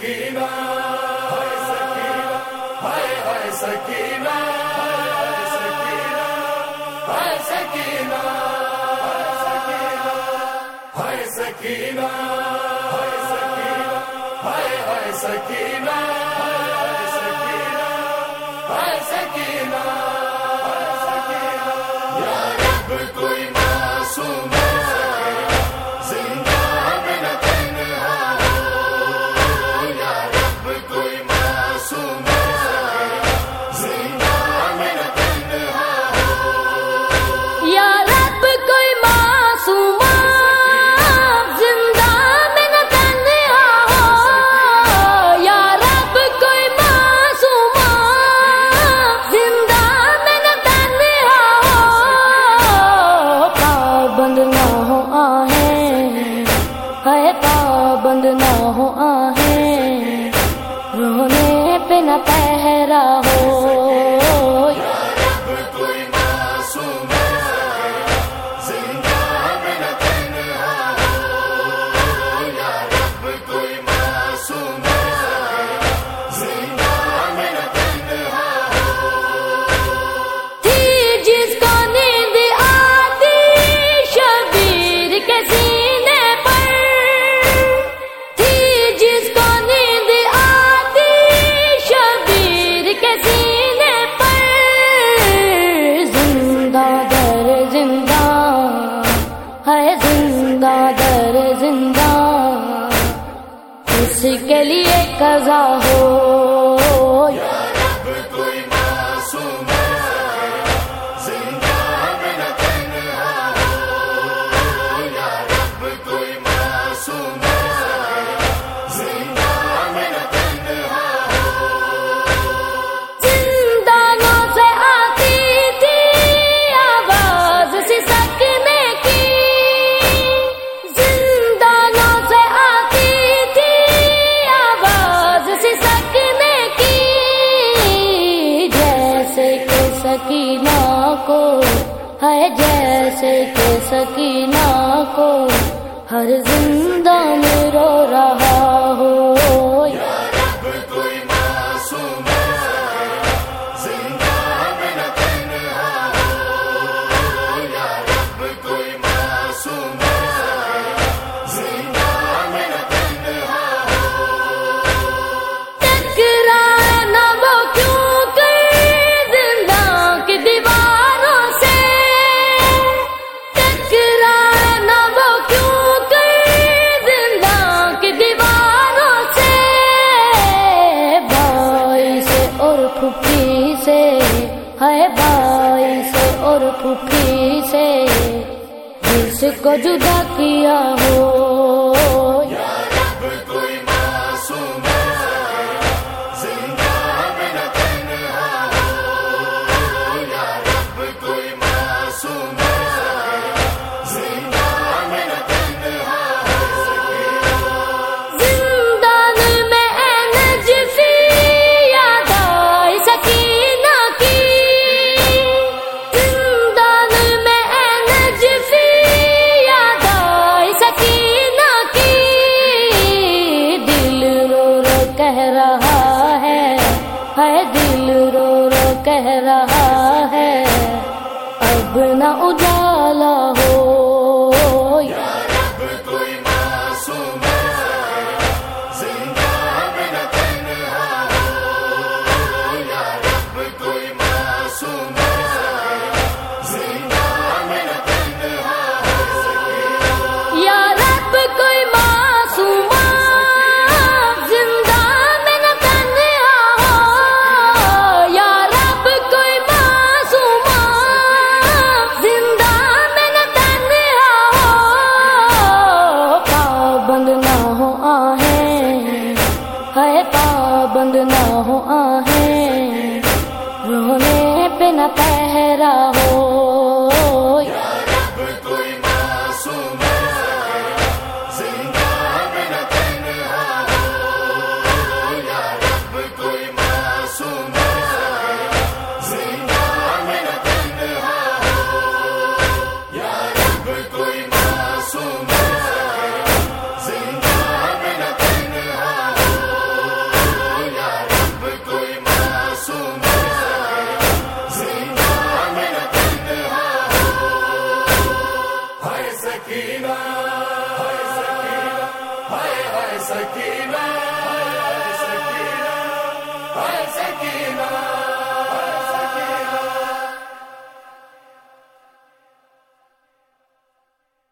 سکینہ سکینہ سکینہ سکینہ۔ یا رب کوئی زندہ در زندہ اس کے لیے قضا ہو۔ ہے جیسے کہ سکینہ کو ہر زندہ میں رو رہا پھپھی سے ہے بھائی سے اور پھپھی سے جس کو جدا کیا ہو۔ کہہ رہا ہے۔ ہے دل رو رو کہہ رہا ہے۔ اب نہ اجا بند نہ ہو آہیں رونے پہ نہ پہرا ہو۔